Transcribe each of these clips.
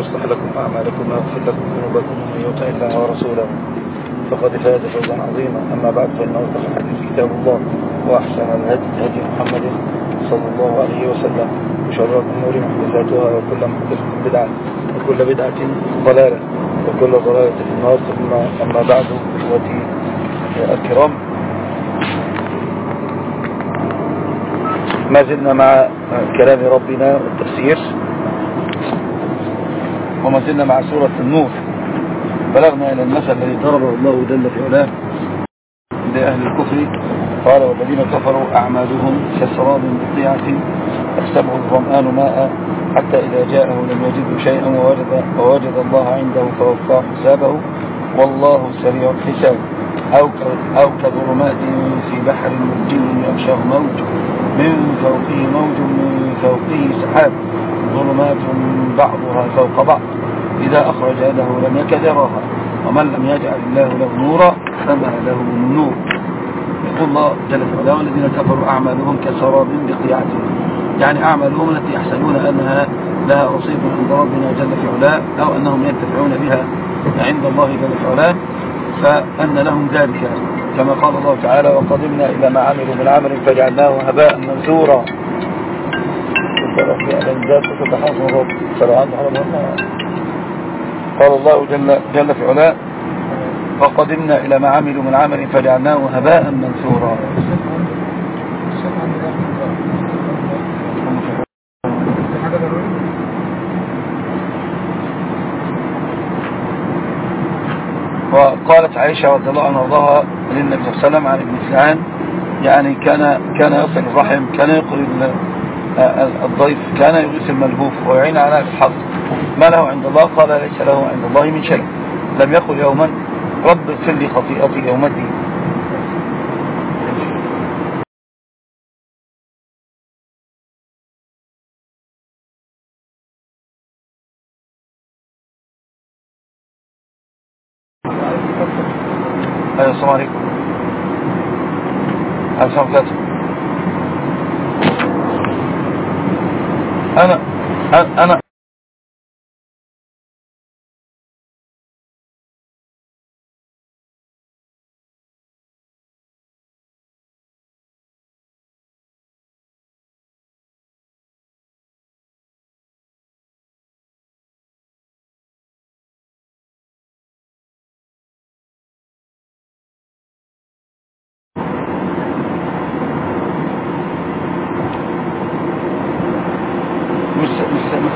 يصلح لكم أعمالكم ويغفر لكم ذنوبكم ومن يطع الله ورسوله فقد فاز فوزا عظيما. أما بعد فإنه أصدق الحديث كتاب الله وأحسن الهدي هدي محمد صلى الله عليه وسلم وشر الأمور محدثاتها وكل محدثة بدعة وكل بدعة ضلالة وكل ضلالة في النار. ثم أما بعد إخوتي الكرام. ما زلنا مع كلام ربنا والتفسير. وما زلنا مع سورة النور. بلغنا إلى المثل الذي ضربه الله جل في علاه. لأهل الكفر. قال والذين كفروا أعمالهم كسراب بقيعة أحسبه الظمآن ماء حتى إذا جاءه لم يجده شيئا ووجد, ووجد الله عنده فوفى حسابه. والله سريع الحساب. أو, كظلمات في بحر مجين يمشى موجه من فوقه موج من فوقه سحاب ظلمات بعضها فوق بعض. إذا أخرج يده لم يكد يراها ومن لم يجعل الله له نورا فما له من نور. يقول الله جل وعلا والذين كفروا أعمالهم كسراب بقيعة. يعني أعمالهم التي يحسنون أنها لها رصيب عند ربنا جل في أو أنهم ينتفعون بها عند الله جل في فأن لهم ذلك. كما قال الله تعالى وقدمنا إلى ما عملوا من عمل فجعلناه هباء منثورا. يعني قال الله جل, جل في علاء وقدمنا إلى ما عملوا من عمل فجعلناه هباء منثورا. قالت عائشة رضي الله عنها وضعها للنبي صلى الله عليه وسلم عن ابن سعان يعني كان كان يصل الرحم كان يقري الضيف كان يغيث الملهوف ويعين على الحق ما له عند الله؟ قال ليس له عند الله من شيء. لم يقل يوما رب اغفر لي خطيئتي يوم الدين. سمكته أنا أنا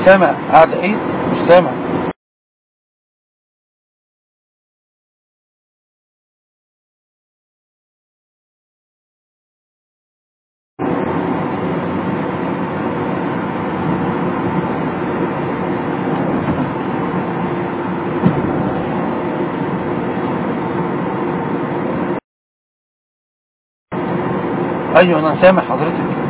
سامع قاعد عيد إيه؟ مش سامع أيوه أنا سامع حضرتك.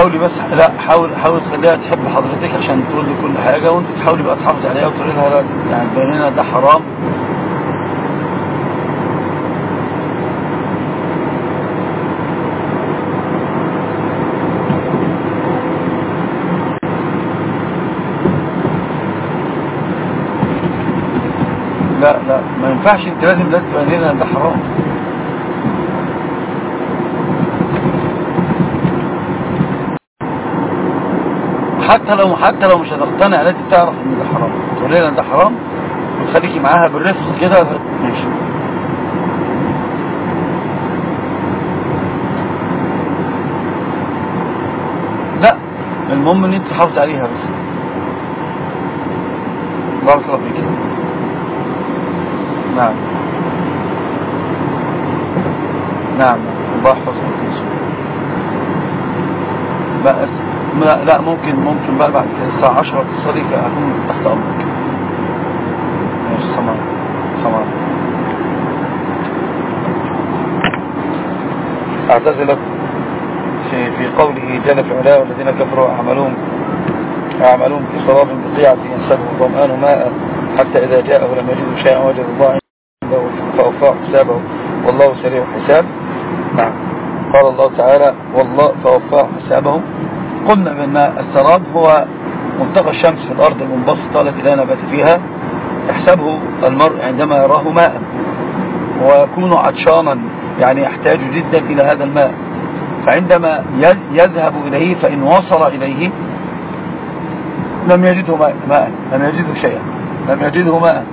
حاولي بس لا حاول حاول تخليها تحب حضرتك عشان تقول لي كل حاجة وانت تحاولي بقى تحافظ عليها وتقولي لها لا يعني بيننا ده حرام. لا لا ما ينفعش انت لازم لازم تبيننا ده حرام. حتى لو حتى لو مش هتقتنع لازم تعرف إن ده حرام. تقول لها ده حرام. وتخليكي معاها بالرفق كده. ماشي. لا المهم إن أنت تحافظي عليها بس. بارك الله فيك. نعم. نعم. الله يحفظك. بس لا, لا ممكن ممكن بقى بعد الساعة 10 تصلي فأكون امرك. ماشي سمع سمع أعتزلت في, في قوله جل في علاه الذين كفروا أعملون أعملون بصواب بطيعة ينسبه ضمآن ماء حتى إذا جاءه لم يجد شيئا وجد الله عنده فأوفاه حسابه. والله سريع الحساب. نعم. قال الله تعالى والله فوفاه حسابه قلنا بأن السراب هو منطقة الشمس في الأرض المنبسطة التي لا نبات فيها. يحسبه المرء عندما يراه ماء. ويكون عطشانا يعني يحتاج جدا إلى هذا الماء. فعندما يذهب إليه فإن وصل إليه لم يجده ماء لم يجده شيئا لم يجده ماء.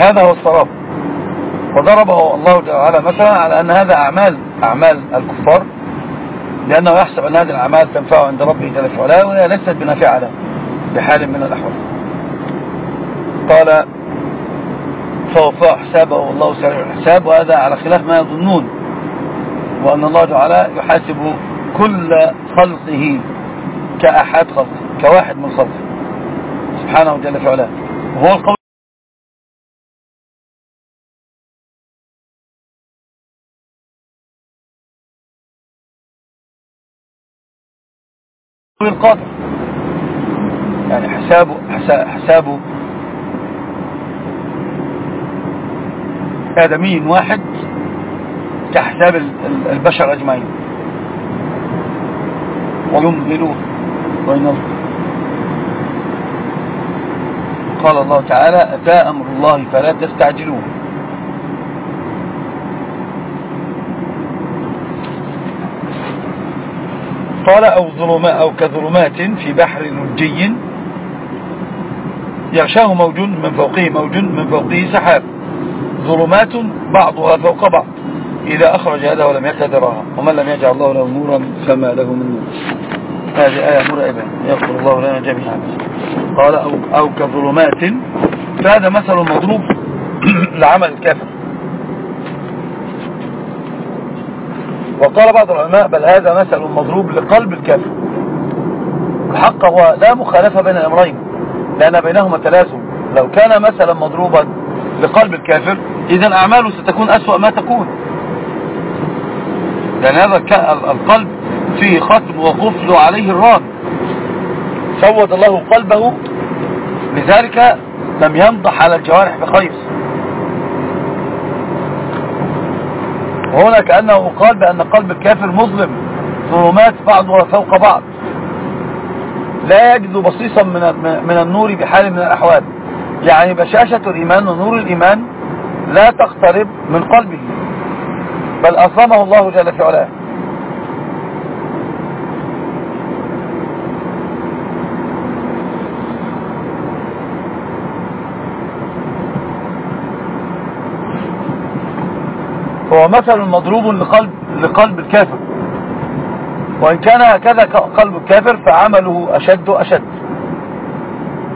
هذا هو الصواب. وضربه الله تعالى مثلا على أن هذا أعمال أعمال الكفار لأنه يحسب أن هذه الأعمال تنفعه عند ربه جل وعلا وهي ليست بنافعة له بحال من الأحوال. قال فوفى حسابه والله سريع الحساب وهذا على خلاف ما يظنون وأن الله تعالى يحاسب كل خلقه كأحد خلقه كواحد من خلقه. سبحانه جل وعلا وهو القول القاضي يعني حسابه حسابه آدمين واحد كحساب البشر أجمعين. ويمهلوه وينظر قال الله تعالى أتى أمر الله فلا تستعجلوه. قال أو, ظلماء أو كظلمات في بحر نجي يغشاه موج من فوقه موج من فوقه سحاب. ظلمات بعضها فوق بعض. إذا أخرج هذا ولم يكدرها ومن لم يجعل الله له نورا فما له من نور. هذه آية مرعبة. يغفر الله لنا جميعا. قال أو, أو كظلمات. فهذا مثل مضروب لعمل الكافر وقال بعض العلماء بل هذا مثل مضروب لقلب الكافر. الحق هو لا مخالفة بين الأمرين لأن بينهما تلازم. لو كان مثلا مضروبا لقلب الكافر إذا أعماله ستكون أسوأ ما تكون. لأن هذا القلب فيه ختم وقفل عليه الراب سود الله قلبه لذلك لم ينضح على الجوارح بخير. وهنا كأنه قال بأن قلب الكافر مظلم. ظلمات بعضها فوق بعض. لا يجد بصيصا من من النور بحال من الأحوال. يعني بشاشة الإيمان ونور الإيمان لا تقترب من قلبه. بل أصامه الله جل في علاه. هو مثل مضروب لقلب, لقلب الكافر. وإن كان هكذا قلب الكافر فعمله أشد أشد.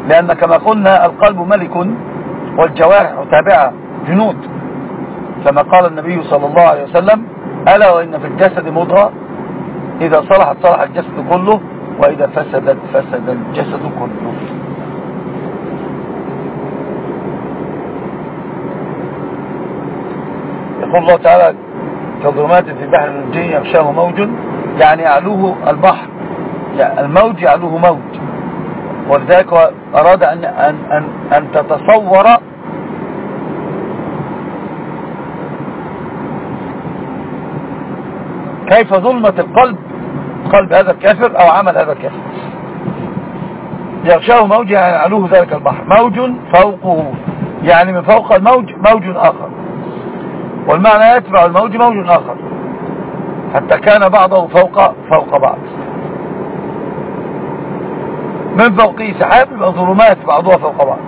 لأن كما قلنا القلب ملك والجوارح تابعة جنود. كما قال النبي صلى الله عليه وسلم ألا وإن في الجسد مضغة؟ إذا صلحت صلح الجسد كله وإذا فسدت فسد الجسد كله. يقول الله تعالى كظلمات في بحر الجن يغشاه موج يعني يعلوه البحر يعني الموج يعلوه موج. ولذلك أراد أن, أن, أن, أن تتصور كيف ظلمة القلب قلب هذا الكافر أو عمل هذا الكافر. يغشاه موج يعني علوه ذلك البحر. موج فوقه يعني من فوق الموج موج آخر. والمعنى يتبع آية الموج موج آخر. حتى كان بعضه فوق فوق بعض. من فوقه سحاب ظلمات بعضها فوق بعض.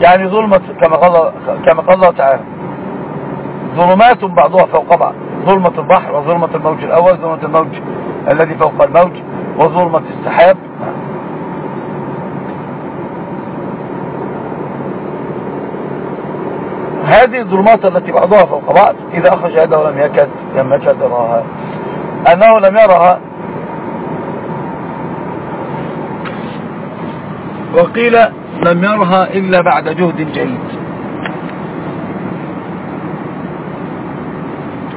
يعني ظلمة كما قال كما قال تعالى. ظلمات بعضها فوق بعض. ظلمة البحر وظلمة الموج الأول ظلمة الموج الذي فوق الموج وظلمة السحاب هذه الظلمات التي بعضها فوق بعض إذا أخرج يده ولم يكد لم يكد يراها أنه لم يرها. وقيل لم يرها إلا بعد جهد جيد.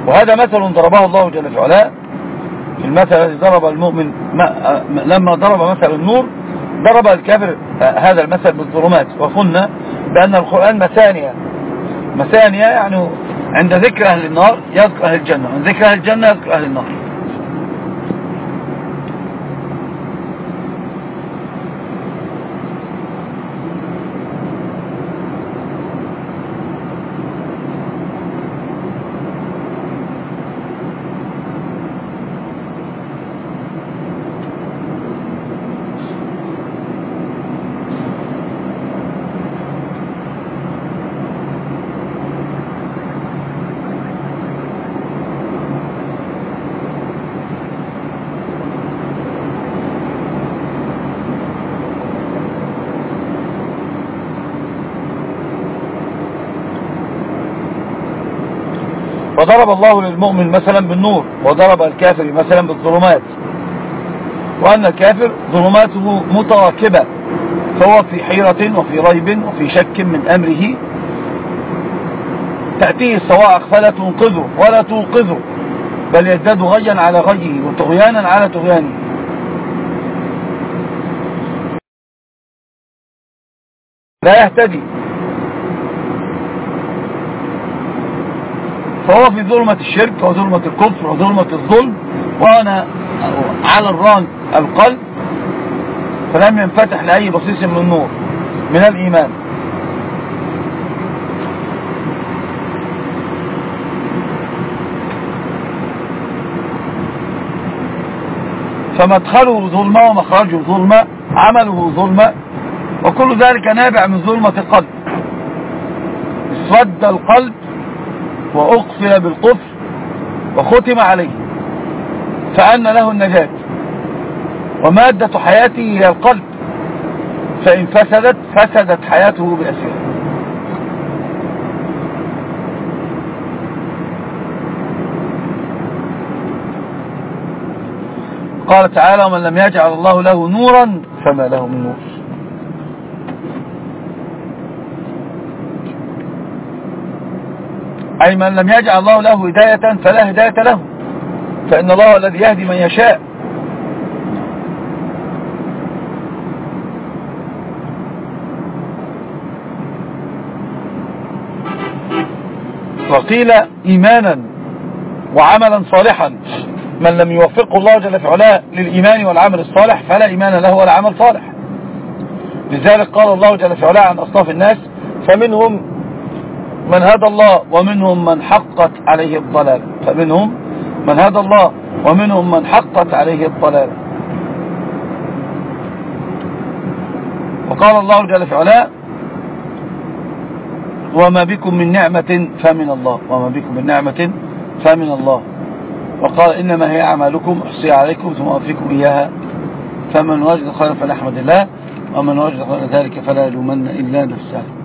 وهذا مثل ضربه الله جل في المثل الذي ضرب المؤمن لما ضرب مثل النور ضرب الكافر هذا المثل بالظلمات. وقلنا بأن القرآن مثانية. مثانية يعني عند ذكر أهل النار يذكر أهل الجنة عند ذكر أهل الجنة يذكر أهل النار. وضرب الله للمؤمن مثلا بالنور وضرب الكافر مثلا بالظلمات. وأن الكافر ظلماته متراكبة فهو في حيرة وفي ريب وفي شك من أمره. تأتيه الصواعق فلا تنقذه ولا تنقذه بل يزداد غيا على غيه وطغيانا على طغيانه. لا يهتدي. فهو في ظلمة الشرك وظلمة الكفر وظلمة الظلم وأنا على الران القلب فلم ينفتح لأي بصيص من النور من الإيمان. فمدخله ظلمة ومخرجه ظلمة عمله ظلمة وكل ذلك نابع من ظلمة القلب. اسود القلب وأقفل بالقفل وختم عليه فأن له النجاة ومادة حياته هي القلب فإن فسدت فسدت حياته بأسره قال تعالى ومن لم يجعل الله له نورا فما له من نور. أي من لم يجعل الله له هداية فلا هداية له. فإن الله الذي يهدي من يشاء. وقيل إيمانا وعملا صالحا. من لم يوفقه الله جل في للإيمان والعمل الصالح فلا إيمان له ولا عمل صالح. لذلك قال الله جل في عن أصناف الناس فمنهم من هدى الله ومنهم من حقت عليه الضلال. فمنهم من هدى الله ومنهم من حقت عليه الضلال. وقال الله جل في علاء وما بكم من نعمة فمن الله. وما بكم من نعمة فمن الله. وقال إنما هي أعمالكم أحصي عليكم ثم أوفيكم إياها. فمن وجد خيرا فلأحمد الله ومن وجد خير ذلك فلا يلومن إلا نفسه.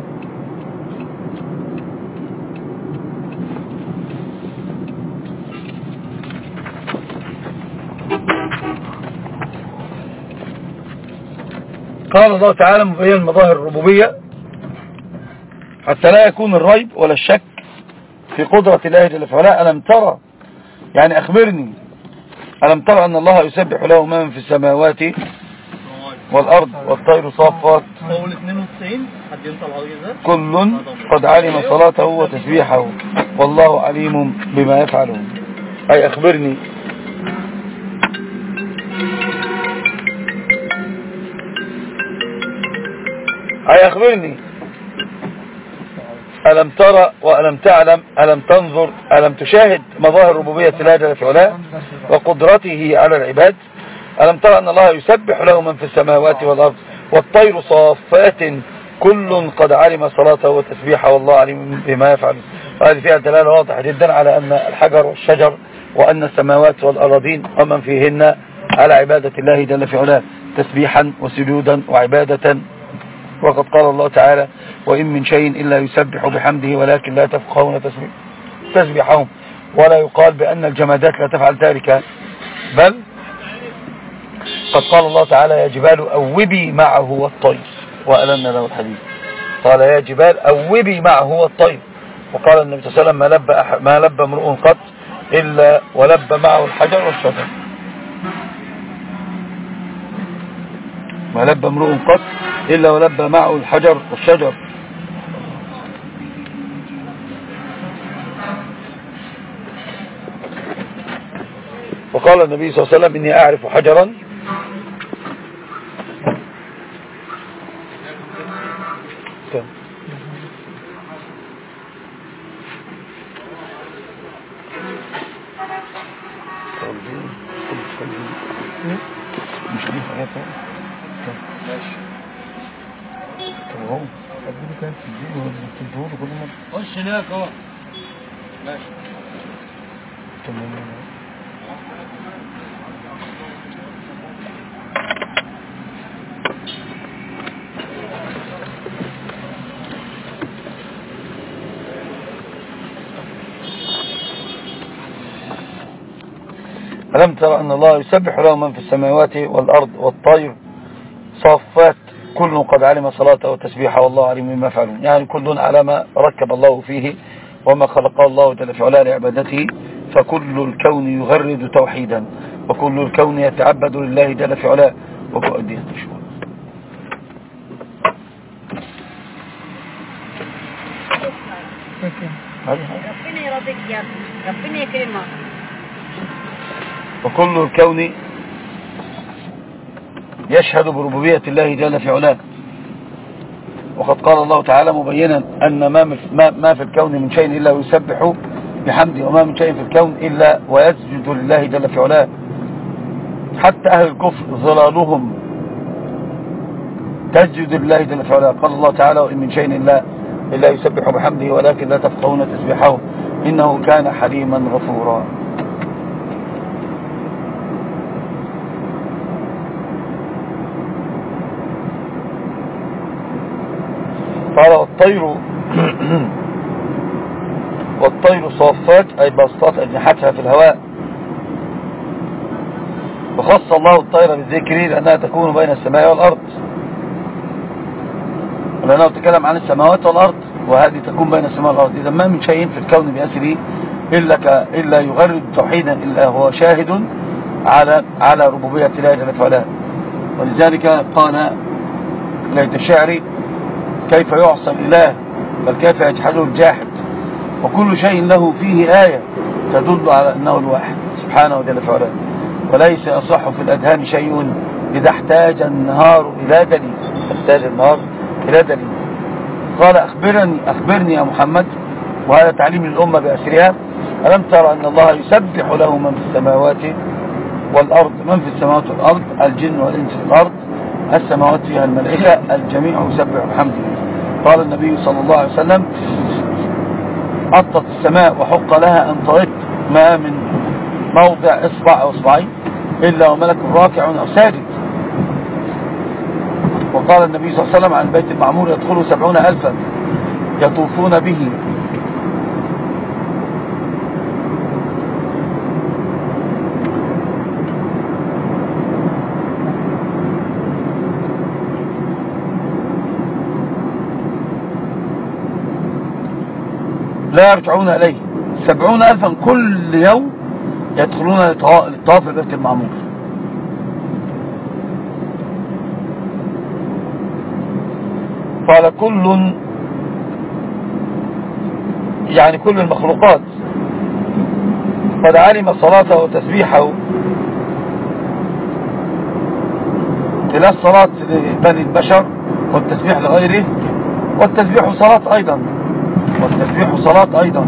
قال الله تعالى مبين مظاهر الربوبية حتى لا يكون الريب ولا الشك في قدرة الله جل فعلا ألم ترى؟ يعني أخبرني ألم ترى أن الله يسبح له من في السماوات والأرض والطير صافات؟ كل قد علم صلاته وتسبيحه والله عليم بما يفعله أي أخبرني. هيخبرني ألم ترى وألم تعلم؟ ألم تنظر؟ ألم تشاهد مظاهر ربوبية الله جل في علاه وقدرته على العباد؟ ألم ترى أن الله يسبح له من في السماوات والأرض؟ والطير صافات كل قد علم صلاته وتسبيحه والله عليم بما يفعل. وهذه فيها دلالة واضحة جدا على أن الحجر والشجر وأن السماوات والأراضين ومن فيهن على عبادة الله جل في علاه تسبيحا وسجودا وعبادة وقد قال الله تعالى وإن من شيء إلا يسبح بحمده ولكن لا تفقهون تسبحهم ولا يقال بأن الجمادات لا تفعل ذلك. بل قد قال الله تعالى يا جبال أوبي معه والطير. وألنا له الحديث. قال يا جبال أوبي معه والطير. وقال النبي صلى الله عليه وسلم ما لب, ما لب امرؤ قط إلا ولب معه الحجر والشجر. ما لب امرؤ قط إلا ولب معه الحجر والشجر. وقال النبي صلى الله عليه وسلم إني أعرف حجرا ألم ترى أن الله يسبح له من في السماوات والأرض والطير؟ صافات كل قد علم صلاته وتسبيحه والله عليم مما فعلون يعني كل على ما ركب الله فيه وما خلق الله جل في علاه لعبادته فكل الكون يغرد توحيدا وكل الكون يتعبد لله جل في علاه. وكؤدية الشؤون ربنا يرضيك يا ربنا يكرمك. وكل الكون يشهد بربوبية الله جل في علاه. وقد قال الله تعالى مبينا أن ما ما في الكون من شيء إلا ويسبح بحمده وما من شيء في الكون إلا ويسجد لله جل في علاه. حتى أهل الكفر ظلالهم تسجد لله جل في علاه. قال الله تعالى وإن من شيء إلا إلا يسبح بحمده ولكن لا تفقهون تسبحه إنه كان حليما غفورا. الطير. والطير صافات أي بسطات أجنحتها في الهواء. وخص الله الطير بالذكر لأنها تكون بين السماء والأرض. لأنه تكلم عن السماوات والأرض وهذه تكون بين السماء والأرض. إذا ما من شيء في الكون بأسره إلا, ك... إلا يغرد توحيدا إلا هو شاهد على على ربوبية الله جلت وعلا. ولذلك قال ليت شعري كيف يعصى الله بل كيف يجحده الجاحد وكل شيء له فيه آية تدل على أنه الواحد سبحانه وتعالى فعلا. وليس يصح في الأذهان شيء إذا احتاج النهار إلى دليل. احتاج النهار إلى دليل. قال أخبرني, أخبرني يا محمد وهذا تعليم للأمة بأسرها. ألم ترى أن الله يسبح له من في السماوات والأرض من في السماوات والأرض؟ الجن والإنس والأرض السماوات فيها الملائكة الجميع يسبح الحمد قال النبي صلى الله عليه وسلم أطت السماء وحق لها أن ترد ما من موضع إصبع أو إصبعين إلا وملك راكع أو ساجد. وقال النبي صلى الله عليه وسلم عن البيت المعمور يدخله سبعون ألفا يطوفون به لا يرجعون إليه. سبعون ألفا كل يوم يدخلون للطواف البيت المعمور. قال كل يعني كل المخلوقات. قد علم صلاته وتسبيحه. لا الصلاة لبني البشر والتسبيح لغيره. والتسبيح صلاة أيضا. والتسبيح والصلاة أيضا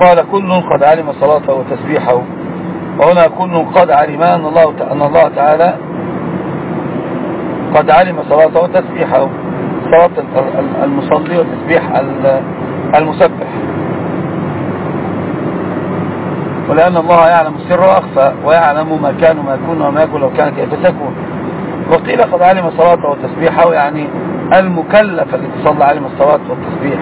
قال كل قد علم صلاته وتسبيحه. وهنا كل قد علم أن الله, أن الله تعالى قد علم صلاته وتسبيحه. صلاة المصلي وتسبيح المسبح. ولأن الله يعلم السر وأخفى ويعلم ما كان وما يكون وما يكون لو كان كيف تكون وقيل قد علم صلاته وتسبيحه يعني المكلف الذي صلى علم الصلاة والتسبيح.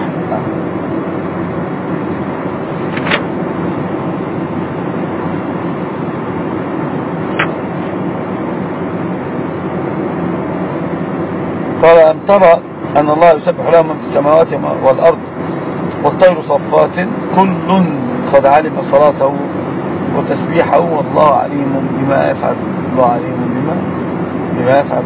طبع أن الله يسبح له من السماوات والأرض والطير صفات كل قد علم صلاته وتسبيحه والله عليم بما يفعل الله عليم بما, بما يفعل.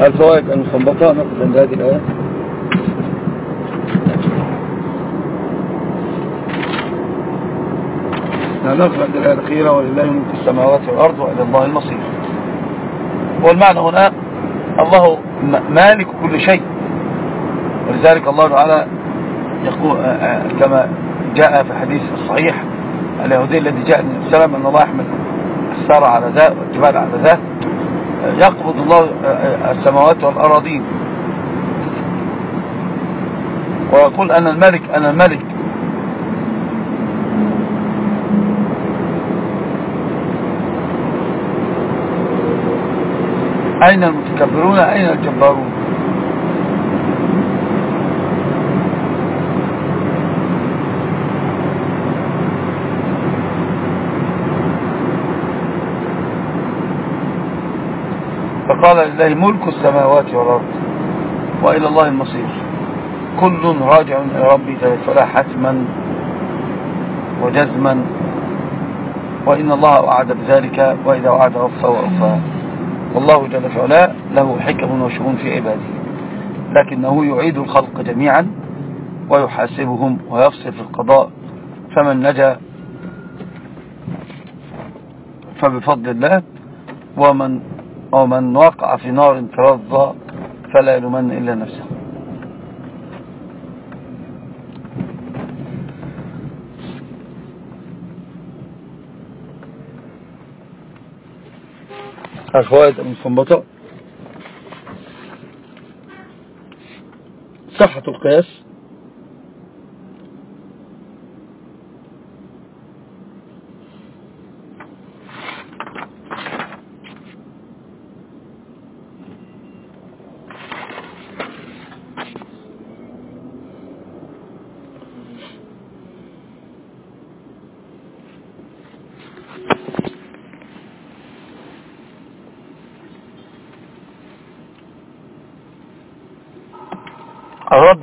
هل فوائد المخنبطة نقض عند هذه الآية. نقض عند الآية الأخيرة ولله ملك السماوات والأرض وإلى الله المصير. والمعنى هنا الله مالك كل شيء. ولذلك الله تعالى يقول آه، آه، كما جاء في الحديث الصحيح اليهودي الذي جاء من السلام أن الله يحمل السارة على ذات والجبال على ذات يقبض الله السماوات والأراضين. ويقول أنا الملك أنا الملك. أين المتكبرون؟ أين الجبارون؟ فقال لله ملك السماوات والأرض وإلى الله المصير. كل راجع إلى ربي فلا حتما وجزما. وإن الله أعد بذلك وإذا أعد غفا وغفا والله جل فعلا له حكم وشؤون في عباده. لكنه يعيد الخلق جميعا ويحاسبهم ويفصل في القضاء. فمن نجا فبفضل الله ومن أو من وقع في نار ترضى فلا يلومن إلا نفسه. أخوات المستنبطة صحة القياس.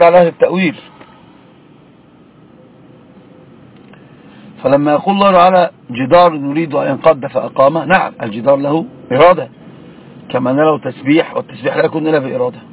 تعالى سے فلما يقول الله تعالى جدار نريد أن ينقض فأقامه نعم الجدار له إرادة. كما نلو تسبيح والتسبيح لا يكون له إرادة.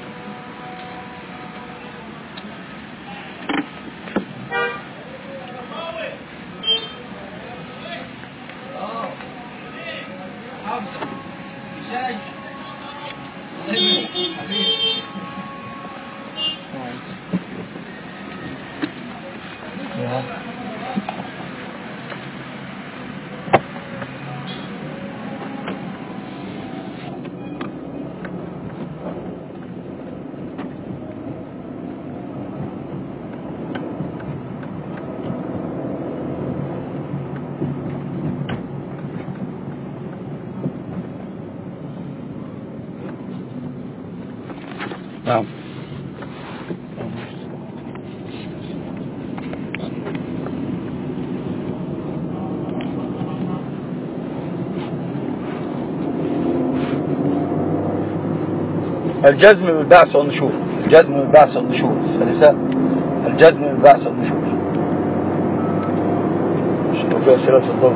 الجزم بالبعث والنشور الجزم بالبعث والنشور الثالثة الجزم بالبعث والنشور شكرا في أسئلة الضوء؟